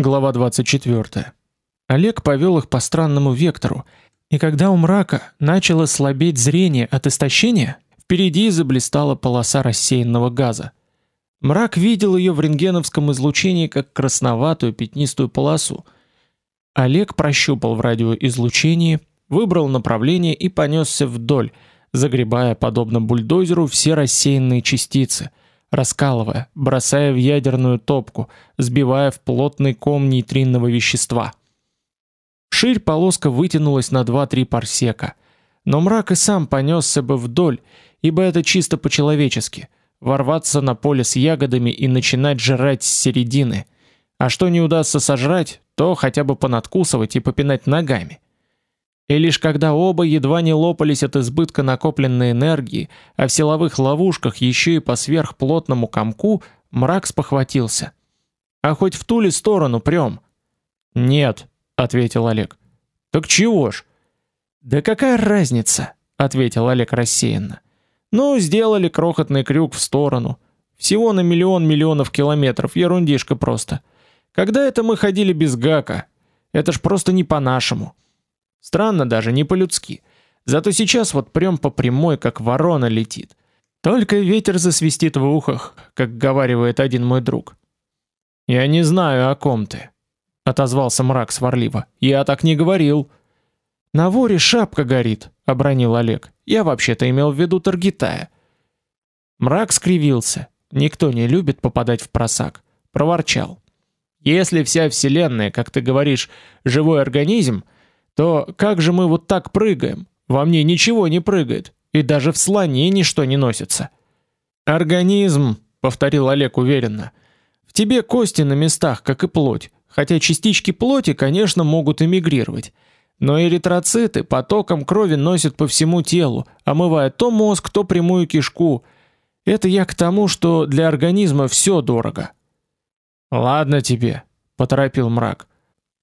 Глава 24. Олег повел их по странному вектору, и когда у мрака начало слабеть зрение от истощения, впереди заблистала полоса рассеянного газа. Мрак видел ее в рентгеновском излучении как красноватую пятнистую полосу. Олег прощупал в радиоизлучении, выбрал направление и понесся вдоль, загребая подобно бульдозеру все рассеянные частицы – раскалывая, бросая в ядерную топку, сбивая в плотный ком нейтринного вещества. Ширь полоска вытянулась на 2-3 парсека, но мрак и сам понесся бы вдоль, ибо это чисто по-человечески ворваться на поле с ягодами и начинать жрать с середины. А что не удастся сожрать, то хотя бы понадкусывать и попинать ногами. И лишь когда оба едва не лопались от избытка накопленной энергии, а в силовых ловушках еще и по сверхплотному комку, мрак спохватился. А хоть в ту ли сторону прём? Нет, ответил Олег. Так чего ж? Да какая разница, ответил Олег рассеянно. Ну, сделали крохотный крюк в сторону. Всего на миллион миллионов километров, ерундишка просто. Когда это мы ходили без гака? Это ж просто не по-нашему. Странно даже, не по-людски. Зато сейчас вот прям по прямой, как ворона летит. Только ветер засвистит в ухах, как говаривает один мой друг. Я не знаю, о ком ты, отозвался мрак сварливо. Я так не говорил. На воре шапка горит, обронил Олег. Я вообще-то имел в виду Таргитая. Мрак скривился. Никто не любит попадать в просак. Проворчал: "Если вся вселенная, как ты говоришь, живой организм, то как же мы вот так прыгаем? Во мне ничего не прыгает, и даже в слоне ничто не носится. Организм, повторил Олег уверенно. В тебе кости на местах, как и плоть, хотя частички плоти, конечно, могут эмигрировать. Но эритроциты потоком крови носят по всему телу, омывая то мозг, то прямую кишку. Это я к тому, что для организма все дорого. Ладно тебе, поторопил мрак.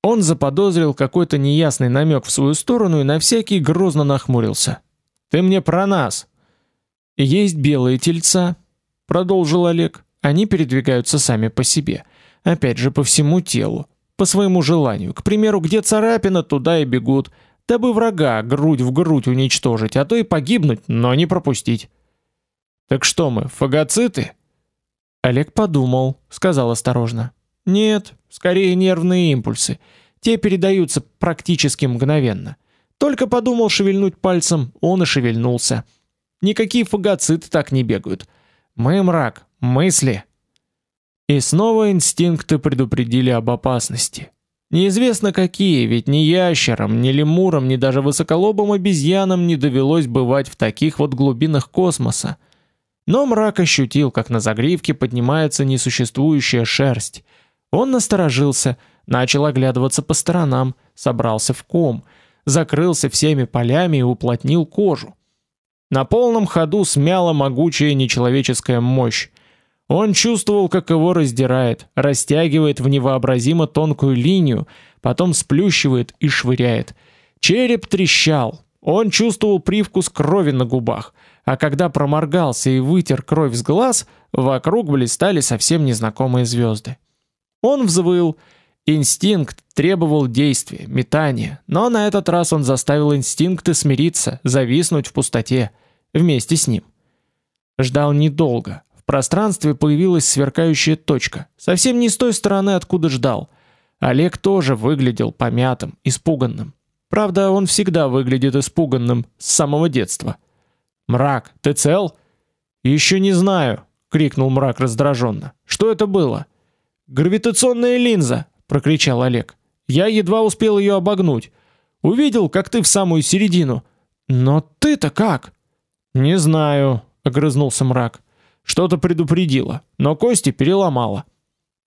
Он заподозрил какой-то неясный намек в свою сторону и на всякий грозно нахмурился. Ты мне про нас. Есть белые тельца, продолжил Олег. Они передвигаются сами по себе, опять же по всему телу, по своему желанию. К примеру, где царапина, туда и бегут, дабы врага грудь в грудь уничтожить, а то и погибнуть, но не пропустить. Так что мы, фагоциты? Олег подумал, сказал осторожно: "Нет, скорее нервные импульсы. Те передаются практически мгновенно. Только подумал шевельнуть пальцем, он и шевельнулся. Никакие фагоциты так не бегают. Мы мрак, мысли. И снова инстинкты предупредили об опасности. Неизвестно какие, ведь ни ящерам, ни лемурам, ни даже высоколобым обезьянам не довелось бывать в таких вот глубинах космоса. Но мрак ощутил, как на загривке поднимается несуществующая шерсть. Он насторожился, начал оглядываться по сторонам, собрался в ком, закрылся всеми полями и уплотнил кожу. На полном ходу смяла могучая нечеловеческая мощь. Он чувствовал, как его раздирает, растягивает в невообразимо тонкую линию, потом сплющивает и швыряет. Череп трещал. Он чувствовал привкус крови на губах, а когда проморгался и вытер кровь с глаз, вокруг блистали совсем незнакомые звезды. Он взвыл, Инстинкт требовал действия, метания, но на этот раз он заставил инстинкты смириться, зависнуть в пустоте вместе с ним. Ждал недолго. В пространстве появилась сверкающая точка, совсем не с той стороны, откуда ждал. Олег тоже выглядел помятым, испуганным. Правда, он всегда выглядит испуганным с самого детства. Мрак, ты цел? Еще не знаю, крикнул Мрак раздраженно. Что это было? Гравитационная линза, прокричал Олег. Я едва успел ее обогнуть. Увидел, как ты в самую середину. Но ты-то как? Не знаю, огрызнулся мрак. Что-то предупредило, но кости переломало.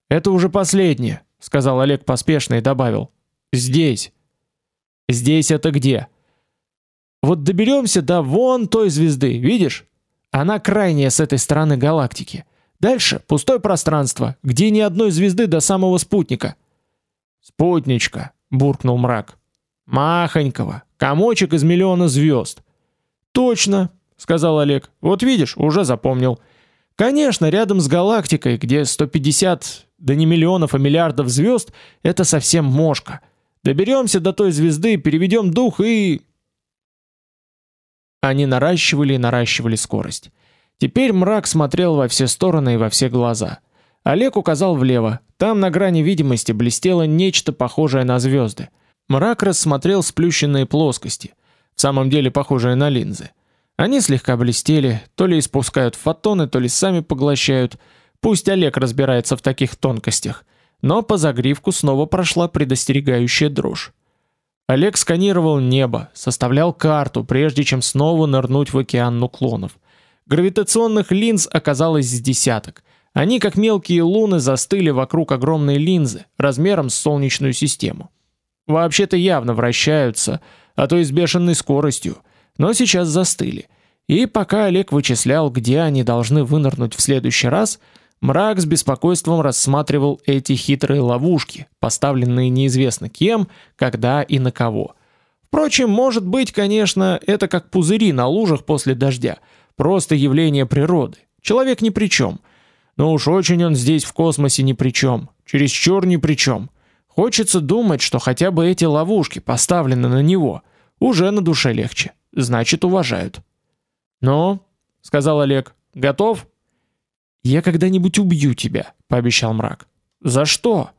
Это уже последнее, сказал Олег поспешно и добавил: здесь. Здесь это где? Вот доберемся до вон той звезды, видишь? Она крайняя с этой стороны галактики. Дальше пустое пространство, где ни одной звезды до самого спутника. Спутничка, буркнул мрак. Махонького, комочек из миллиона звезд. Точно, сказал Олег. Вот видишь, уже запомнил. Конечно, рядом с галактикой, где 150 да не миллионов, а миллиардов звезд, это совсем мошка. Доберемся до той звезды, переведем дух и... Они наращивали и наращивали скорость. Теперь мрак смотрел во все стороны и во все глаза. Олег указал влево. Там на грани видимости блестело нечто похожее на звезды. Мрак рассмотрел сплющенные плоскости, в самом деле похожие на линзы. Они слегка блестели, то ли испускают фотоны, то ли сами поглощают. Пусть Олег разбирается в таких тонкостях. Но по загривку снова прошла предостерегающая дрожь. Олег сканировал небо, составлял карту, прежде чем снова нырнуть в океан нуклонов. Гравитационных линз оказалось с десяток. Они, как мелкие луны, застыли вокруг огромной линзы, размером с солнечную систему. Вообще-то явно вращаются, а то и с бешеной скоростью, но сейчас застыли. И пока Олег вычислял, где они должны вынырнуть в следующий раз, мрак с беспокойством рассматривал эти хитрые ловушки, поставленные неизвестно кем, когда и на кого. Впрочем, может быть, конечно, это как пузыри на лужах после дождя – Просто явление природы. Человек ни при чем. Но уж очень он здесь в космосе ни при чем. Чересчур ни при чем. Хочется думать, что хотя бы эти ловушки поставлены на него. Уже на душе легче. Значит, уважают. «Ну?» — сказал Олег. «Готов?» «Я когда-нибудь убью тебя», — пообещал мрак. «За что?»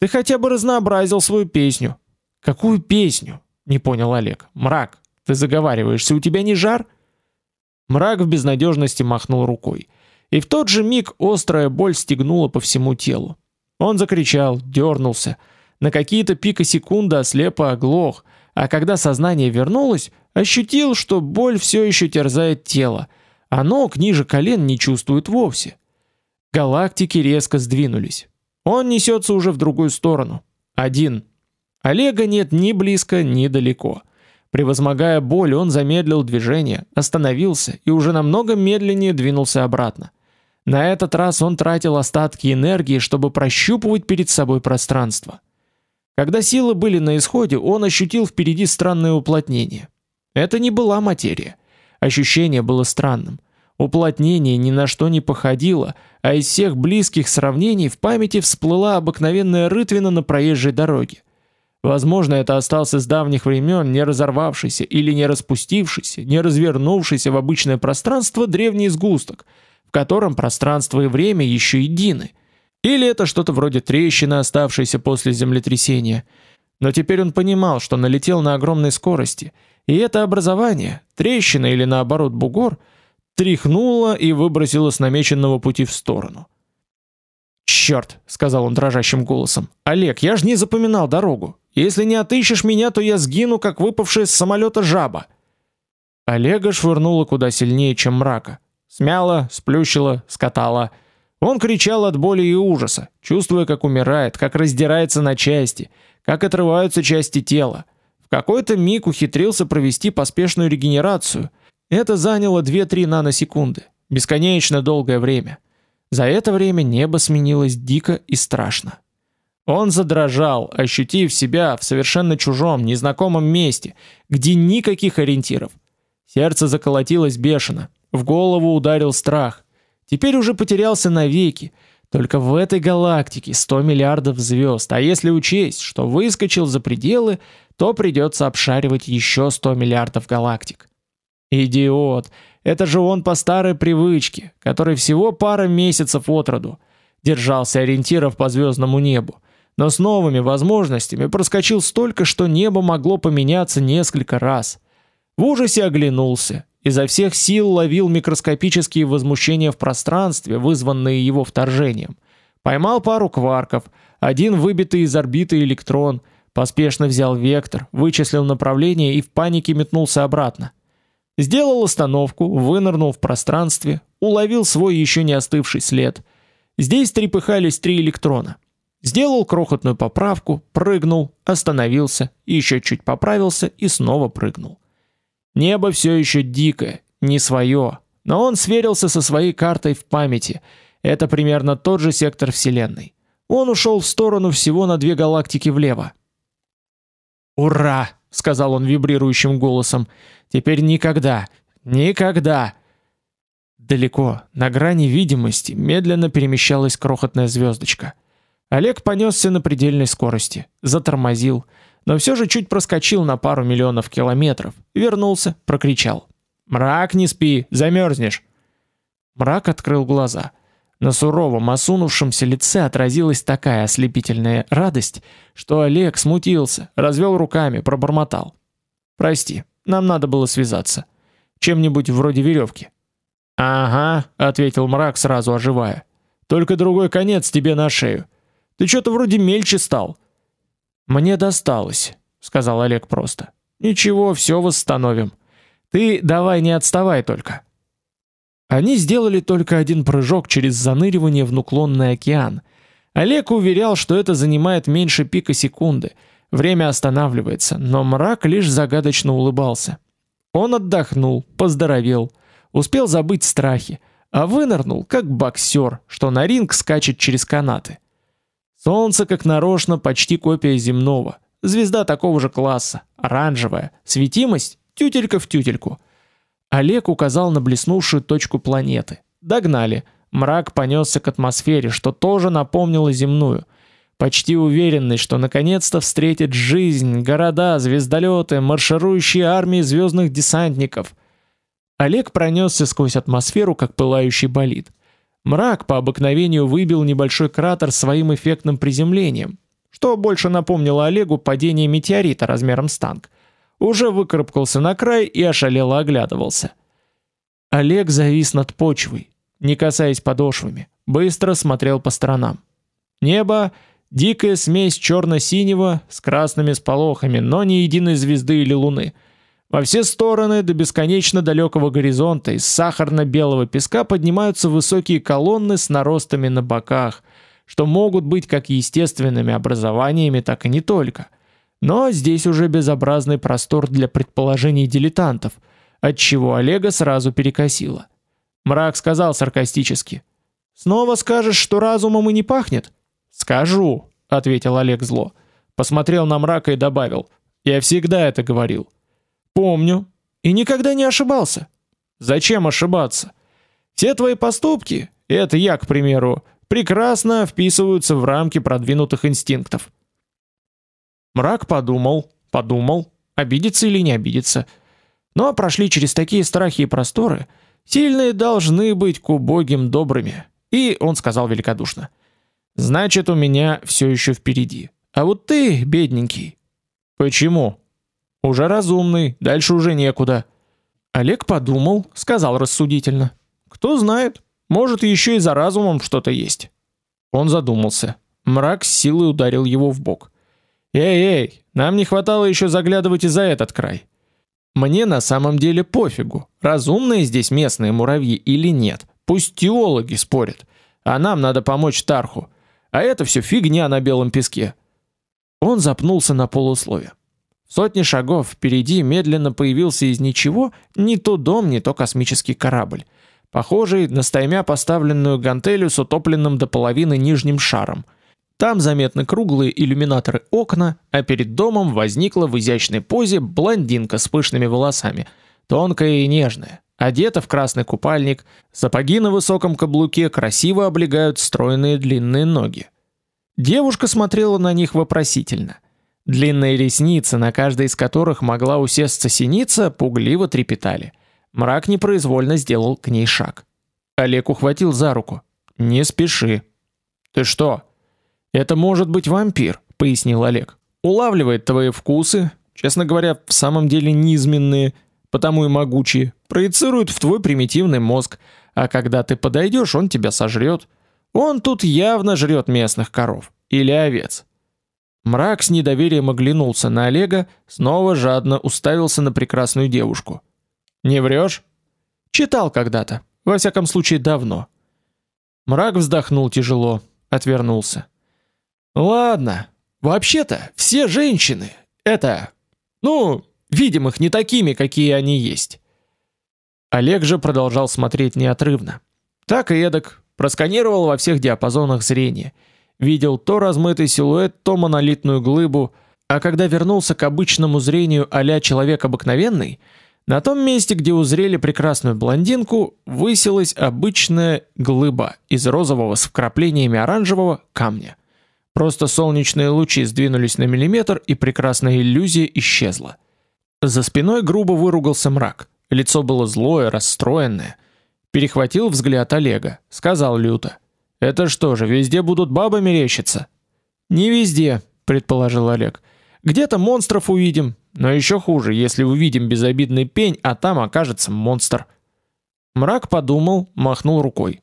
«Ты хотя бы разнообразил свою песню». «Какую песню?» — не понял Олег. «Мрак, ты заговариваешься, у тебя не жар?» Мрак в безнадежности махнул рукой. И в тот же миг острая боль стегнула по всему телу. Он закричал, дернулся. На какие-то пикосекунды ослепо оглох, а когда сознание вернулось, ощутил, что боль все еще терзает тело, а ног ниже колен не чувствует вовсе. Галактики резко сдвинулись. Он несется уже в другую сторону. Один. Олега нет ни близко, ни далеко. Превозмогая боль, он замедлил движение, остановился и уже намного медленнее двинулся обратно. На этот раз он тратил остатки энергии, чтобы прощупывать перед собой пространство. Когда силы были на исходе, он ощутил впереди странное уплотнение. Это не была материя. Ощущение было странным. Уплотнение ни на что не походило, а из всех близких сравнений в памяти всплыла обыкновенная рытвина на проезжей дороге. Возможно, это остался с давних времен не разорвавшийся или не распустившийся, не развернувшийся в обычное пространство древний сгусток, в котором пространство и время еще едины. Или это что-то вроде трещины, оставшейся после землетрясения. Но теперь он понимал, что налетел на огромной скорости, и это образование, трещина или наоборот бугор, тряхнуло и выбросило с намеченного пути в сторону. «Черт!» — сказал он дрожащим голосом. «Олег, я ж не запоминал дорогу. Если не отыщешь меня, то я сгину, как выпавшая с самолета жаба. Олега швырнуло куда сильнее, чем мрака. Смяло, сплющило, скатало. Он кричал от боли и ужаса, чувствуя, как умирает, как раздирается на части, как отрываются части тела. В какой-то миг ухитрился провести поспешную регенерацию. Это заняло 2-3 наносекунды. Бесконечно долгое время. За это время небо сменилось дико и страшно. Он задрожал, ощутив себя в совершенно чужом, незнакомом месте, где никаких ориентиров. Сердце заколотилось бешено, в голову ударил страх. Теперь уже потерялся навеки. Только в этой галактике 100 миллиардов звезд, а если учесть, что выскочил за пределы, то придется обшаривать еще 100 миллиардов галактик. Идиот! Это же он по старой привычке, который всего пара месяцев от роду держался ориентиров по звездному небу но с новыми возможностями проскочил столько, что небо могло поменяться несколько раз. В ужасе оглянулся, изо всех сил ловил микроскопические возмущения в пространстве, вызванные его вторжением. Поймал пару кварков, один выбитый из орбиты электрон, поспешно взял вектор, вычислил направление и в панике метнулся обратно. Сделал остановку, вынырнул в пространстве, уловил свой еще не остывший след. Здесь трепыхались три электрона. Сделал крохотную поправку, прыгнул, остановился, еще чуть поправился и снова прыгнул. Небо все еще дикое, не свое, но он сверился со своей картой в памяти. Это примерно тот же сектор Вселенной. Он ушел в сторону всего на две галактики влево. «Ура!» — сказал он вибрирующим голосом. «Теперь никогда, никогда!» Далеко, на грани видимости, медленно перемещалась крохотная звездочка — Олег понесся на предельной скорости, затормозил, но все же чуть проскочил на пару миллионов километров, вернулся, прокричал: "Мрак, не спи, замерзнешь!" Мрак открыл глаза. На суровом, осунувшемся лице отразилась такая ослепительная радость, что Олег смутился, развел руками, пробормотал: "Прости, нам надо было связаться. Чем-нибудь вроде веревки». "Ага", ответил Мрак, сразу оживая. "Только другой конец тебе на шею. Ты что-то вроде мельче стал". "Мне досталось", сказал Олег просто. "Ничего, все восстановим. Ты давай не отставай только". Они сделали только один прыжок через заныривание в наклонный океан. Олег уверял, что это занимает меньше пика секунды. Время останавливается, но мрак лишь загадочно улыбался. Он отдохнул, поздоровел, успел забыть страхи, а вынырнул, как боксер, что на ринг скачет через канаты. Солнце, как нарочно, почти копия земного. Звезда такого же класса, оранжевая, светимость тютелька в тютельку — Олег указал на блеснувшую точку планеты. Догнали. Мрак понесся к атмосфере, что тоже напомнило земную. Почти уверенный, что наконец-то встретит жизнь, города, звездолеты, марширующие армии звездных десантников. Олег пронесся сквозь атмосферу, как пылающий болид. Мрак по обыкновению выбил небольшой кратер своим эффектным приземлением, что больше напомнило Олегу падение метеорита размером с танк уже выкарабкался на край и ошалело оглядывался. Олег завис над почвой, не касаясь подошвами, быстро смотрел по сторонам. Небо дикая смесь черно синего с красными сполохами, но ни единой звезды или луны. Во все стороны до бесконечно далекого горизонта из сахарно-белого песка поднимаются высокие колонны с наростами на боках, что могут быть как естественными образованиями, так и не только – но здесь уже безобразный простор для предположений дилетантов, от чего Олега сразу перекосило. Мрак сказал саркастически: "Снова скажешь, что разумом и не пахнет?" "Скажу", ответил Олег зло. Посмотрел на Мрака и добавил: "Я всегда это говорил". "Помню и никогда не ошибался". "Зачем ошибаться? Все твои поступки, это я, к примеру, прекрасно вписываются в рамки продвинутых инстинктов. Мрак подумал, подумал, обидится или не обидится. Но ну, а прошли через такие страхи и просторы, сильные должны быть к убогим добрыми. И он сказал великодушно: "Значит, у меня все еще впереди. А вот ты, бедненький, почему? Уже разумный, дальше уже некуда". Олег подумал, сказал рассудительно: "Кто знает, может, еще и за разумом что-то есть". Он задумался. Мрак с силой ударил его в бок. Эй-эй, нам не хватало еще заглядывать и за этот край. Мне на самом деле пофигу, разумные здесь местные муравьи или нет. Пусть теологи спорят. А нам надо помочь Тарху. А это все фигня на белом песке. Он запнулся на полуслове. Сотни шагов впереди медленно появился из ничего не то дом, не то космический корабль, похожий на стаймя поставленную гантелью с утопленным до половины нижним шаром – там заметны круглые иллюминаторы окна, а перед домом возникла в изящной позе блондинка с пышными волосами, тонкая и нежная, одета в красный купальник, сапоги на высоком каблуке красиво облегают стройные длинные ноги. Девушка смотрела на них вопросительно. Длинные ресницы, на каждой из которых могла усесться синица, пугливо трепетали. Мрак непроизвольно сделал к ней шаг. Олег ухватил за руку. «Не спеши». «Ты что?» Это может быть вампир, пояснил Олег. Улавливает твои вкусы, честно говоря, в самом деле низменные, потому и могучие, проецирует в твой примитивный мозг, а когда ты подойдешь, он тебя сожрет. Он тут явно жрет местных коров или овец. Мрак с недоверием оглянулся на Олега, снова жадно уставился на прекрасную девушку. Не врешь? Читал когда-то, во всяком случае давно. Мрак вздохнул тяжело, отвернулся. Ладно. Вообще-то все женщины это, ну, видим их не такими, какие они есть. Олег же продолжал смотреть неотрывно. Так и эдак просканировал во всех диапазонах зрения. Видел то размытый силуэт, то монолитную глыбу, а когда вернулся к обычному зрению а человек обыкновенный, на том месте, где узрели прекрасную блондинку, высилась обычная глыба из розового с вкраплениями оранжевого камня. Просто солнечные лучи сдвинулись на миллиметр, и прекрасная иллюзия исчезла. За спиной грубо выругался мрак. Лицо было злое, расстроенное. Перехватил взгляд Олега, сказал люто: "Это что же, везде будут бабы мерещиться?" "Не везде", предположил Олег. "Где-то монстров увидим, но еще хуже, если увидим безобидный пень, а там окажется монстр". Мрак подумал, махнул рукой.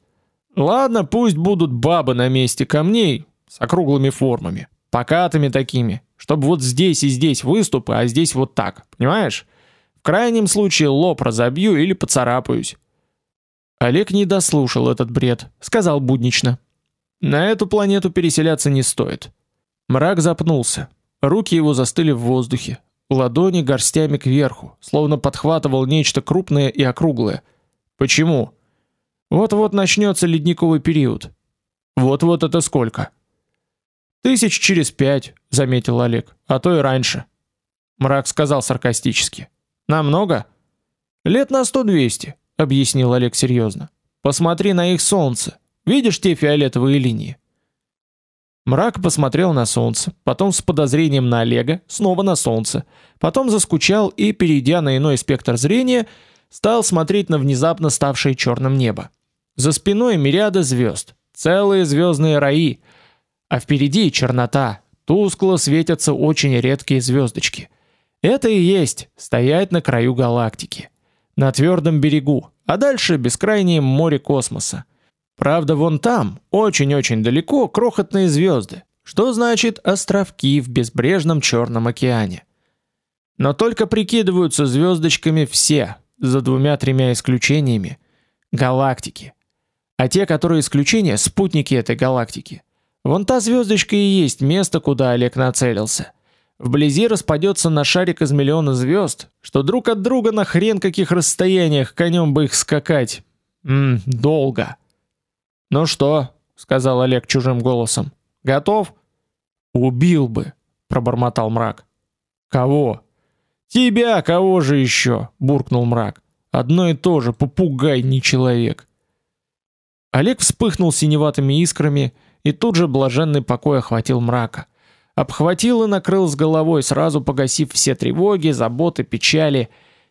"Ладно, пусть будут бабы на месте камней с округлыми формами, покатыми такими, чтобы вот здесь и здесь выступы, а здесь вот так, понимаешь? В крайнем случае лоб разобью или поцарапаюсь". Олег не дослушал этот бред, сказал буднично: "На эту планету переселяться не стоит". Мрак запнулся. Руки его застыли в воздухе, ладони горстями кверху, словно подхватывал нечто крупное и округлое. Почему? Вот-вот начнется ледниковый период. Вот-вот это сколько? Тысяч через пять, заметил Олег, а то и раньше. Мрак сказал саркастически. Намного? Лет на сто-двести объяснил Олег серьезно. Посмотри на их солнце. Видишь те фиолетовые линии? Мрак посмотрел на солнце, потом с подозрением на Олега, снова на солнце, потом заскучал и, перейдя на иной спектр зрения, стал смотреть на внезапно ставшее черным небо. За спиной мириады звезд, целые звездные раи, а впереди чернота, тускло светятся очень редкие звездочки. Это и есть стоять на краю галактики на твердом берегу, а дальше бескрайнее море космоса. Правда, вон там, очень-очень далеко, крохотные звезды, что значит островки в безбрежном Черном океане. Но только прикидываются звездочками все, за двумя-тремя исключениями, галактики. А те, которые исключения, спутники этой галактики. Вон та звездочка и есть место, куда Олег нацелился. Вблизи распадется на шарик из миллиона звезд, что друг от друга на хрен каких расстояниях конем бы их скакать. Мм, долго. Ну что, сказал Олег чужим голосом. Готов? Убил бы, пробормотал мрак. Кого? Тебя, кого же еще? буркнул мрак. Одно и то же, попугай, не человек. Олег вспыхнул синеватыми искрами, и тут же блаженный покой охватил мрака обхватил и накрыл с головой, сразу погасив все тревоги, заботы, печали.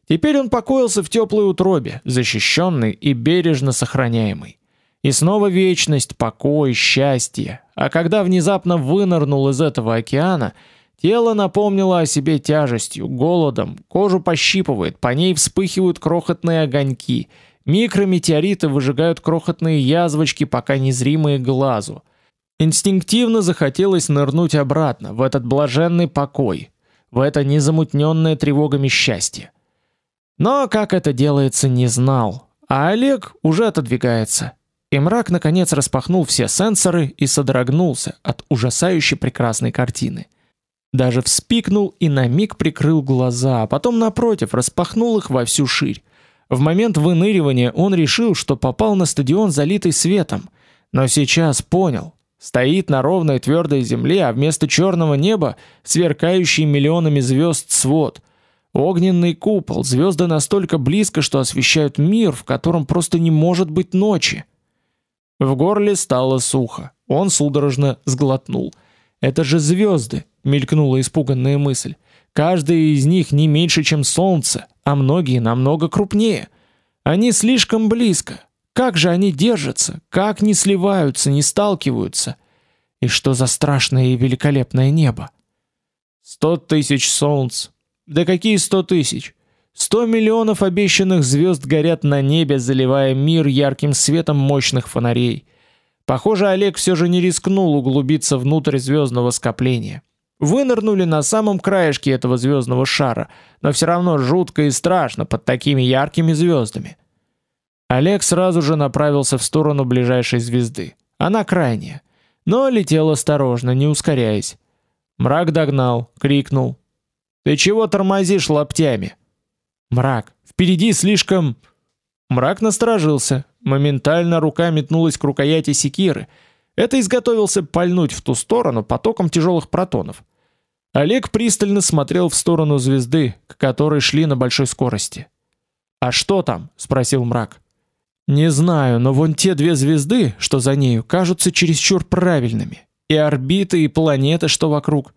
Теперь он покоился в теплой утробе, защищенный и бережно сохраняемый. И снова вечность, покой, счастье. А когда внезапно вынырнул из этого океана, тело напомнило о себе тяжестью, голодом, кожу пощипывает, по ней вспыхивают крохотные огоньки. Микрометеориты выжигают крохотные язвочки, пока незримые глазу. Инстинктивно захотелось нырнуть обратно в этот блаженный покой, в это незамутненное тревогами счастье. Но как это делается, не знал. А Олег уже отодвигается. И мрак наконец распахнул все сенсоры и содрогнулся от ужасающе прекрасной картины. Даже вспикнул и на миг прикрыл глаза, а потом напротив распахнул их во всю ширь. В момент выныривания он решил, что попал на стадион залитый светом, но сейчас понял, Стоит на ровной твердой земле, а вместо черного неба сверкающий миллионами звезд свод. Огненный купол, звезды настолько близко, что освещают мир, в котором просто не может быть ночи. В горле стало сухо. Он судорожно сглотнул. Это же звезды, мелькнула испуганная мысль. Каждая из них не меньше, чем солнце, а многие намного крупнее. Они слишком близко, как же они держатся, как не сливаются, не сталкиваются. И что за страшное и великолепное небо? Сто тысяч солнц. Да какие сто тысяч? Сто миллионов обещанных звезд горят на небе, заливая мир ярким светом мощных фонарей. Похоже, Олег все же не рискнул углубиться внутрь звездного скопления. Вынырнули на самом краешке этого звездного шара, но все равно жутко и страшно под такими яркими звездами. Олег сразу же направился в сторону ближайшей звезды. Она крайняя, но летел осторожно, не ускоряясь. Мрак догнал, крикнул: "Ты чего тормозишь лаптями?" Мрак, впереди слишком Мрак насторожился. Моментально рука метнулась к рукояти секиры. Это изготовился пальнуть в ту сторону потоком тяжелых протонов. Олег пристально смотрел в сторону звезды, к которой шли на большой скорости. "А что там?" спросил Мрак. Не знаю, но вон те две звезды, что за нею, кажутся чересчур правильными. И орбиты, и планеты, что вокруг.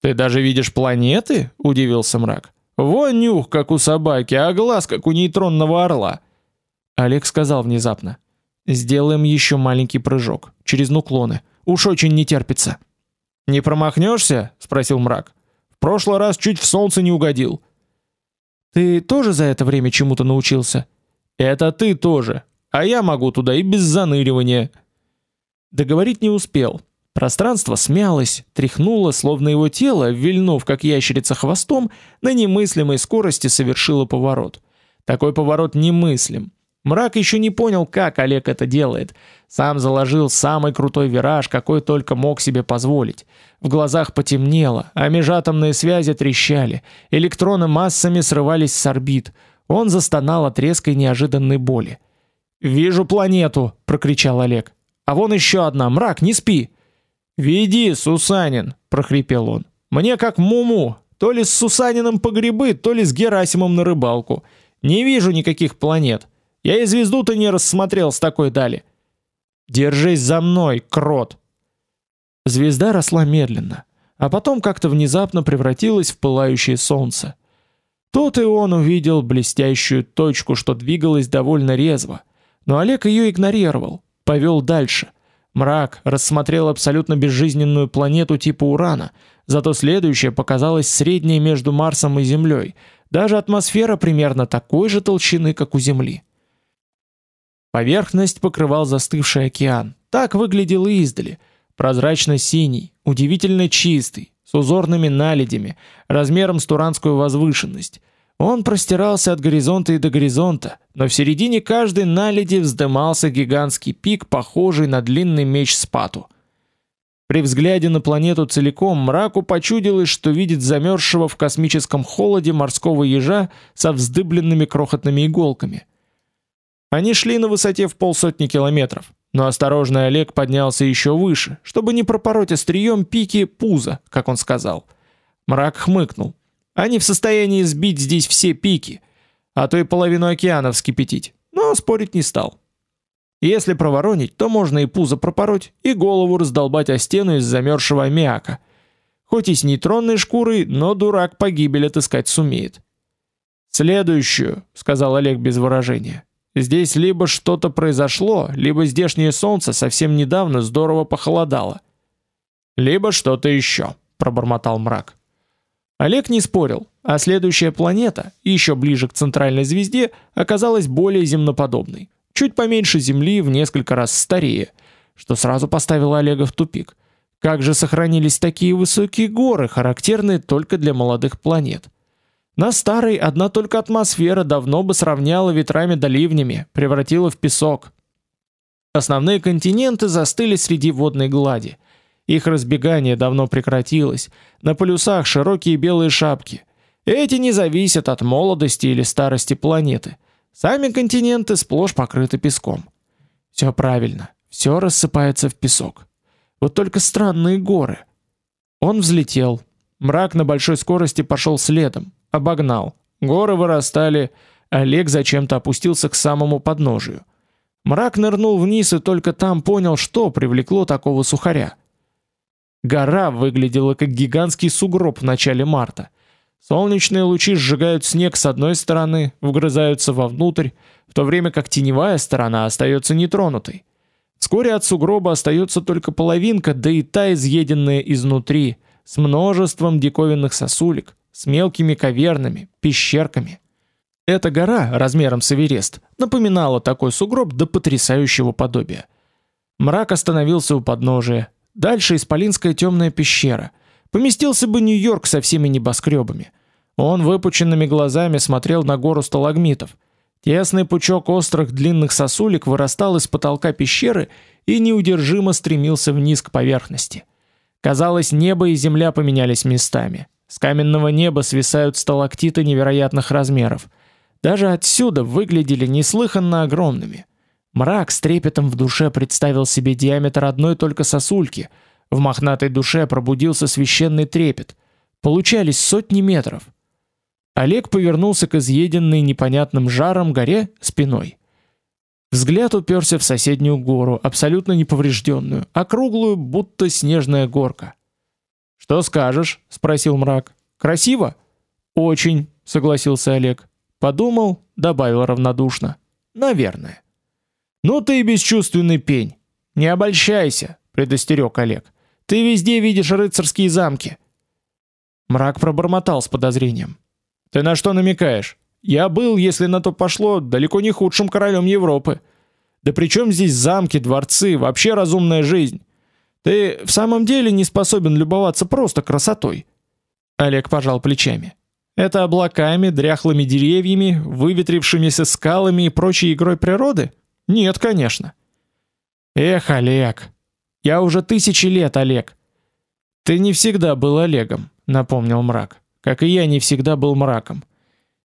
Ты даже видишь планеты? удивился мрак. Вон нюх, как у собаки, а глаз, как у нейтронного орла. Олег сказал внезапно: "Сделаем еще маленький прыжок через нуклоны. Уж очень не терпится". "Не промахнешься? спросил мрак. "В прошлый раз чуть в солнце не угодил". "Ты тоже за это время чему-то научился?" "Это ты тоже. А я могу туда и без заныривания". Договорить не успел. Пространство смялось, тряхнуло, словно его тело, вильнув как ящерица хвостом, на немыслимой скорости совершило поворот. Такой поворот немыслим. Мрак еще не понял, как Олег это делает. Сам заложил самый крутой вираж, какой только мог себе позволить. В глазах потемнело, а межатомные связи трещали. Электроны массами срывались с орбит. Он застонал от резкой неожиданной боли. "Вижу планету", прокричал Олег. "А вон еще одна, мрак, не спи". "Веди, Сусанин", прохрипел он. "Мне как муму, то ли с Сусанином по грибы, то ли с Герасимом на рыбалку. Не вижу никаких планет. Я и звезду-то не рассмотрел с такой дали. Держись за мной, крот. Звезда росла медленно, а потом как-то внезапно превратилась в пылающее солнце. Тут и он увидел блестящую точку, что двигалась довольно резво, но Олег ее игнорировал, повел дальше. Мрак рассмотрел абсолютно безжизненную планету типа Урана, зато следующая показалась средней между Марсом и Землей. Даже атмосфера примерно такой же толщины, как у Земли. Поверхность покрывал застывший океан. Так выглядел и издали. Прозрачно-синий, удивительно чистый, с узорными наледями, размером с туранскую возвышенность. Он простирался от горизонта и до горизонта, но в середине каждой наледи вздымался гигантский пик, похожий на длинный меч Спату. При взгляде на планету целиком мраку почудилось, что видит замерзшего в космическом холоде морского ежа со вздыбленными крохотными иголками – они шли на высоте в полсотни километров, но осторожный Олег поднялся еще выше, чтобы не пропороть острием пики пуза, как он сказал. Мрак хмыкнул. Они в состоянии сбить здесь все пики, а то и половину океана вскипятить, но спорить не стал. Если проворонить, то можно и пузо пропороть, и голову раздолбать о стену из замерзшего аммиака. Хоть и с нейтронной шкурой, но дурак погибель отыскать сумеет. «Следующую», — сказал Олег без выражения. Здесь либо что-то произошло, либо здешнее солнце совсем недавно здорово похолодало. Либо что-то еще, пробормотал мрак. Олег не спорил, а следующая планета, еще ближе к центральной звезде, оказалась более земноподобной, чуть поменьше Земли, в несколько раз старее, что сразу поставило Олега в тупик. Как же сохранились такие высокие горы, характерные только для молодых планет? На старой одна только атмосфера давно бы сравняла ветрами да ливнями, превратила в песок. Основные континенты застыли среди водной глади. Их разбегание давно прекратилось. На полюсах широкие белые шапки. Эти не зависят от молодости или старости планеты. Сами континенты сплошь покрыты песком. Все правильно, все рассыпается в песок. Вот только странные горы. Он взлетел. Мрак на большой скорости пошел следом, Обогнал. Горы вырастали. Олег зачем-то опустился к самому подножию. Мрак нырнул вниз и только там понял, что привлекло такого сухаря. Гора выглядела как гигантский сугроб в начале марта. Солнечные лучи сжигают снег с одной стороны, вгрызаются вовнутрь, в то время как теневая сторона остается нетронутой. Вскоре от сугроба остается только половинка, да и та изъеденная изнутри, с множеством диковинных сосулек, с мелкими кавернами, пещерками. Эта гора, размером с Эверест, напоминала такой сугроб до потрясающего подобия. Мрак остановился у подножия. Дальше исполинская темная пещера. Поместился бы Нью-Йорк со всеми небоскребами. Он выпученными глазами смотрел на гору сталагмитов. Тесный пучок острых длинных сосулек вырастал из потолка пещеры и неудержимо стремился вниз к поверхности. Казалось, небо и земля поменялись местами. С каменного неба свисают сталактиты невероятных размеров. Даже отсюда выглядели неслыханно огромными. Мрак с трепетом в душе представил себе диаметр одной только сосульки. В мохнатой душе пробудился священный трепет. Получались сотни метров. Олег повернулся к изъеденной непонятным жаром горе спиной. Взгляд уперся в соседнюю гору, абсолютно неповрежденную, округлую, будто снежная горка. «Что скажешь?» — спросил мрак. «Красиво?» «Очень», — согласился Олег. Подумал, добавил равнодушно. «Наверное». «Ну ты и бесчувственный пень. Не обольщайся», — предостерег Олег. «Ты везде видишь рыцарские замки». Мрак пробормотал с подозрением. «Ты на что намекаешь?» Я был, если на то пошло, далеко не худшим королем Европы. Да причем здесь замки, дворцы, вообще разумная жизнь? Ты в самом деле не способен любоваться просто красотой. Олег пожал плечами. Это облаками, дряхлыми деревьями, выветрившимися скалами и прочей игрой природы? Нет, конечно. Эх, Олег. Я уже тысячи лет, Олег. Ты не всегда был Олегом, напомнил мрак. Как и я не всегда был мраком.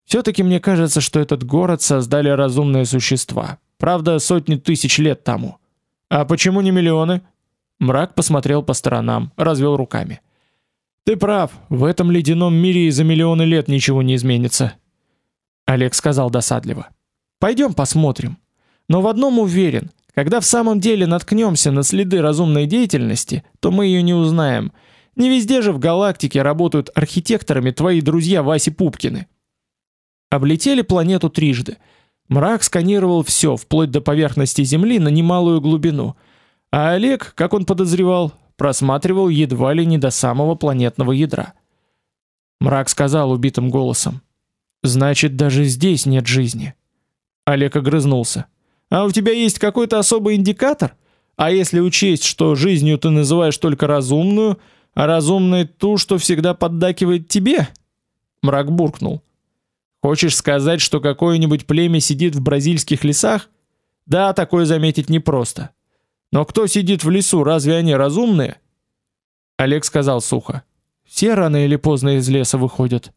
Все-таки мне кажется, что этот город создали разумные существа. Правда, сотни тысяч лет тому. А почему не миллионы? Мрак посмотрел по сторонам, развел руками. Ты прав, в этом ледяном мире и за миллионы лет ничего не изменится. Олег сказал досадливо. Пойдем посмотрим. Но в одном уверен, когда в самом деле наткнемся на следы разумной деятельности, то мы ее не узнаем. Не везде же в галактике работают архитекторами твои друзья Васи Пупкины. Облетели планету трижды. Мрак сканировал все, вплоть до поверхности Земли на немалую глубину. А Олег, как он подозревал, просматривал едва ли не до самого планетного ядра. Мрак сказал убитым голосом: "Значит, даже здесь нет жизни". Олег огрызнулся: "А у тебя есть какой-то особый индикатор? А если учесть, что жизнью ты называешь только разумную, а разумной ту, что всегда поддакивает тебе?" Мрак буркнул: Хочешь сказать, что какое-нибудь племя сидит в бразильских лесах? Да, такое заметить непросто. Но кто сидит в лесу, разве они разумные? Олег сказал сухо. Все рано или поздно из леса выходят.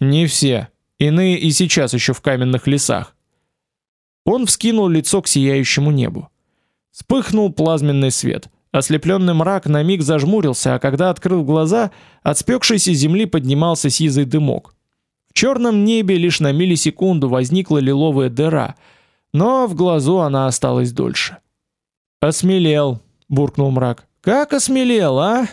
Не все. Иные и сейчас еще в каменных лесах. Он вскинул лицо к сияющему небу. Вспыхнул плазменный свет. Ослепленный мрак на миг зажмурился, а когда открыл глаза, от спекшейся земли поднимался сизый дымок. В черном небе лишь на миллисекунду возникла лиловая дыра, но в глазу она осталась дольше. «Осмелел», — буркнул мрак. «Как осмелел, а?»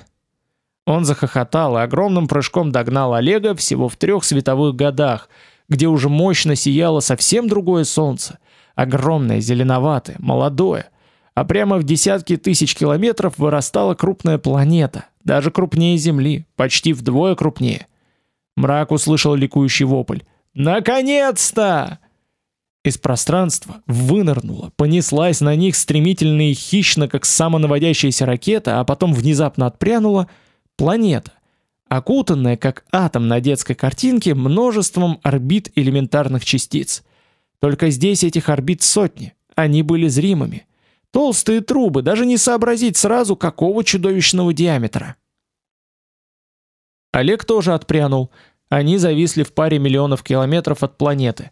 Он захохотал и огромным прыжком догнал Олега всего в трех световых годах, где уже мощно сияло совсем другое солнце, огромное, зеленоватое, молодое, а прямо в десятки тысяч километров вырастала крупная планета, даже крупнее Земли, почти вдвое крупнее. Мрак услышал ликующий вопль. «Наконец-то!» Из пространства вынырнула, понеслась на них стремительно и хищно, как самонаводящаяся ракета, а потом внезапно отпрянула планета, окутанная, как атом на детской картинке, множеством орбит элементарных частиц. Только здесь этих орбит сотни, они были зримыми. Толстые трубы, даже не сообразить сразу, какого чудовищного диаметра. Олег тоже отпрянул, они зависли в паре миллионов километров от планеты.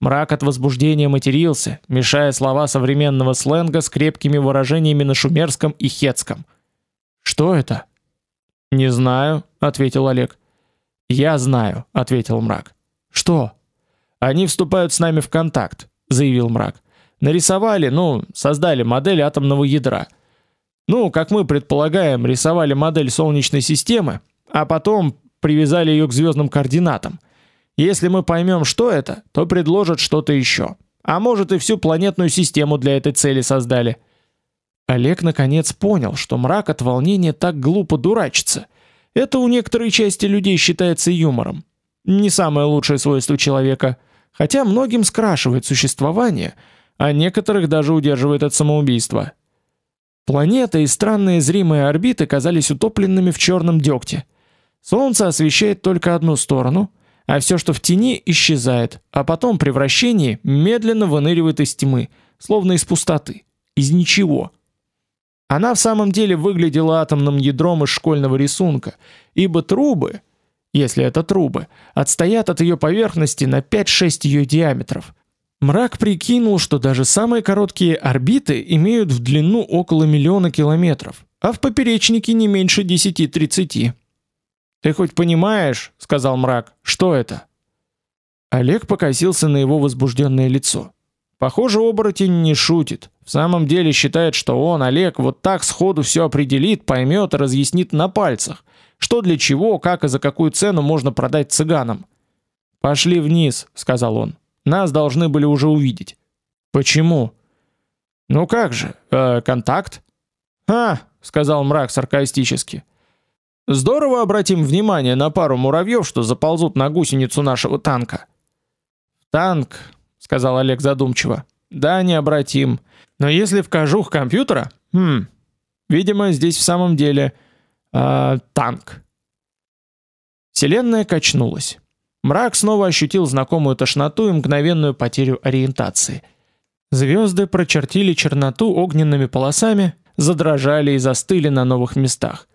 Мрак от возбуждения матерился, мешая слова современного сленга с крепкими выражениями на шумерском и хетском. Что это? Не знаю, ответил Олег. Я знаю, ответил Мрак. Что? Они вступают с нами в контакт, заявил Мрак. Нарисовали, ну, создали модель атомного ядра. Ну, как мы предполагаем, рисовали модель солнечной системы, а потом привязали ее к звездным координатам. Если мы поймем, что это, то предложат что-то еще. А может и всю планетную систему для этой цели создали. Олег наконец понял, что мрак от волнения так глупо дурачится. Это у некоторой части людей считается юмором. Не самое лучшее свойство человека, хотя многим скрашивает существование, а некоторых даже удерживает от самоубийства. Планета и странные зримые орбиты казались утопленными в черном дегте – Солнце освещает только одну сторону, а все, что в тени, исчезает, а потом при вращении медленно выныривает из тьмы, словно из пустоты, из ничего. Она в самом деле выглядела атомным ядром из школьного рисунка, ибо трубы, если это трубы, отстоят от ее поверхности на 5-6 ее диаметров. Мрак прикинул, что даже самые короткие орбиты имеют в длину около миллиона километров, а в поперечнике не меньше 10-30. Ты хоть понимаешь, сказал мрак, что это? Олег покосился на его возбужденное лицо. Похоже, оборотень не шутит. В самом деле считает, что он, Олег, вот так сходу все определит, поймет разъяснит на пальцах, что для чего, как и за какую цену можно продать цыганам. Пошли вниз, сказал он. Нас должны были уже увидеть. Почему? Ну как же? Э, контакт? А, сказал мрак саркастически. Здорово обратим внимание на пару муравьев, что заползут на гусеницу нашего танка. Танк, сказал Олег задумчиво. Да, не обратим. Но если в кожух компьютера, хм, видимо, здесь в самом деле э, танк. Вселенная качнулась. Мрак снова ощутил знакомую тошноту и мгновенную потерю ориентации. Звезды прочертили черноту огненными полосами, задрожали и застыли на новых местах.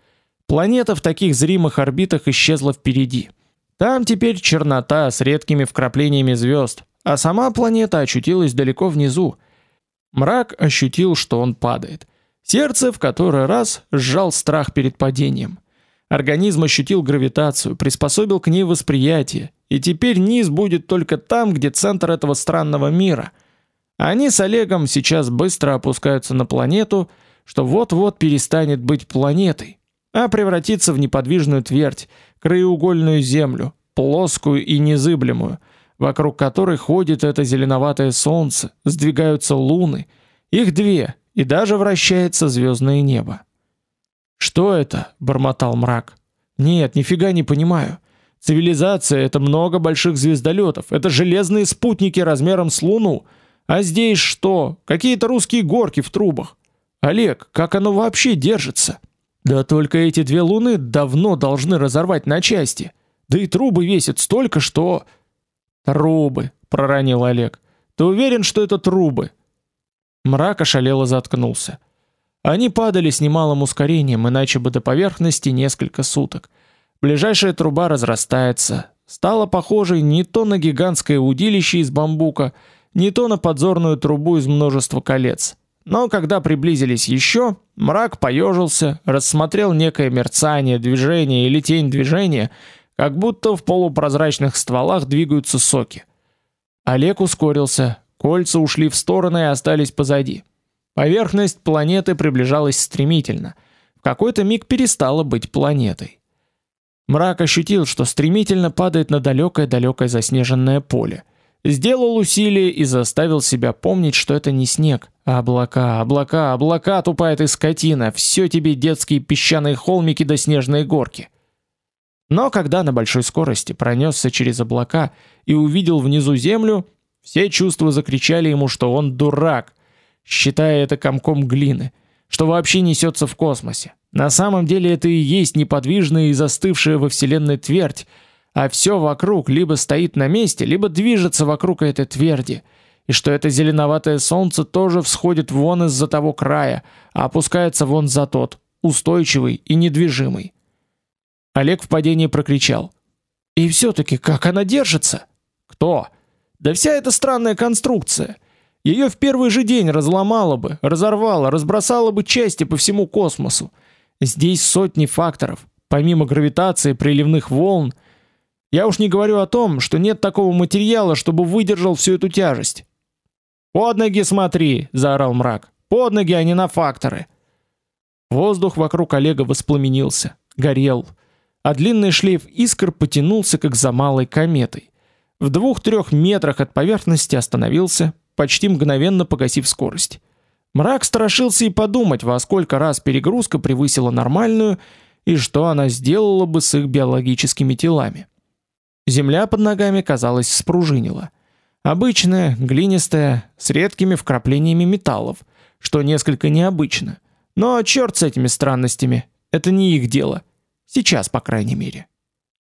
Планета в таких зримых орбитах исчезла впереди. Там теперь чернота с редкими вкраплениями звезд, а сама планета очутилась далеко внизу. Мрак ощутил, что он падает. Сердце в который раз сжал страх перед падением. Организм ощутил гравитацию, приспособил к ней восприятие, и теперь низ будет только там, где центр этого странного мира. Они с Олегом сейчас быстро опускаются на планету, что вот-вот перестанет быть планетой, а превратится в неподвижную твердь, краеугольную землю, плоскую и незыблемую – вокруг которой ходит это зеленоватое солнце, сдвигаются луны, их две, и даже вращается звездное небо. Что это? бормотал мрак. Нет, нифига не понимаю. Цивилизация это много больших звездолетов, это железные спутники размером с Луну. А здесь что? Какие-то русские горки в трубах. Олег, как оно вообще держится? Да только эти две луны давно должны разорвать на части. Да и трубы весят столько, что Трубы, проронил Олег. Ты уверен, что это трубы? Мрак ошалело заткнулся. Они падали с немалым ускорением, иначе бы до поверхности несколько суток. Ближайшая труба разрастается, стала похожей не то на гигантское удилище из бамбука, не то на подзорную трубу из множества колец. Но когда приблизились еще, мрак поежился, рассмотрел некое мерцание, движение или тень движения как будто в полупрозрачных стволах двигаются соки. Олег ускорился, кольца ушли в стороны и остались позади. Поверхность планеты приближалась стремительно. В какой-то миг перестала быть планетой. Мрак ощутил, что стремительно падает на далекое-далекое заснеженное поле. Сделал усилие и заставил себя помнить, что это не снег, а облака, облака, облака, тупая ты скотина, все тебе детские песчаные холмики да снежные горки. Но когда на большой скорости пронесся через облака и увидел внизу землю, все чувства закричали ему, что он дурак, считая это комком глины, что вообще несется в космосе. На самом деле это и есть неподвижная и застывшая во вселенной твердь, а все вокруг либо стоит на месте, либо движется вокруг этой тверди, и что это зеленоватое солнце тоже всходит вон из-за того края, а опускается вон за тот, устойчивый и недвижимый. Олег в падении прокричал: "И все таки как она держится?" "Кто?" "Да вся эта странная конструкция. Ее в первый же день разломало бы, разорвало, разбросало бы части по всему космосу. Здесь сотни факторов, помимо гравитации, приливных волн. Я уж не говорю о том, что нет такого материала, чтобы выдержал всю эту тяжесть. Под ноги смотри, заорал мрак. Под ноги, а не на факторы. Воздух вокруг Олега воспламенился, горел а длинный шлейф искр потянулся как за малой кометой. В двух-трех метрах от поверхности остановился, почти мгновенно погасив скорость. Мрак страшился и подумать, во сколько раз перегрузка превысила нормальную и что она сделала бы с их биологическими телами. Земля под ногами, казалось, спружинила. Обычная, глинистая, с редкими вкраплениями металлов, что несколько необычно. Но черт с этими странностями, это не их дело. Сейчас, по крайней мере.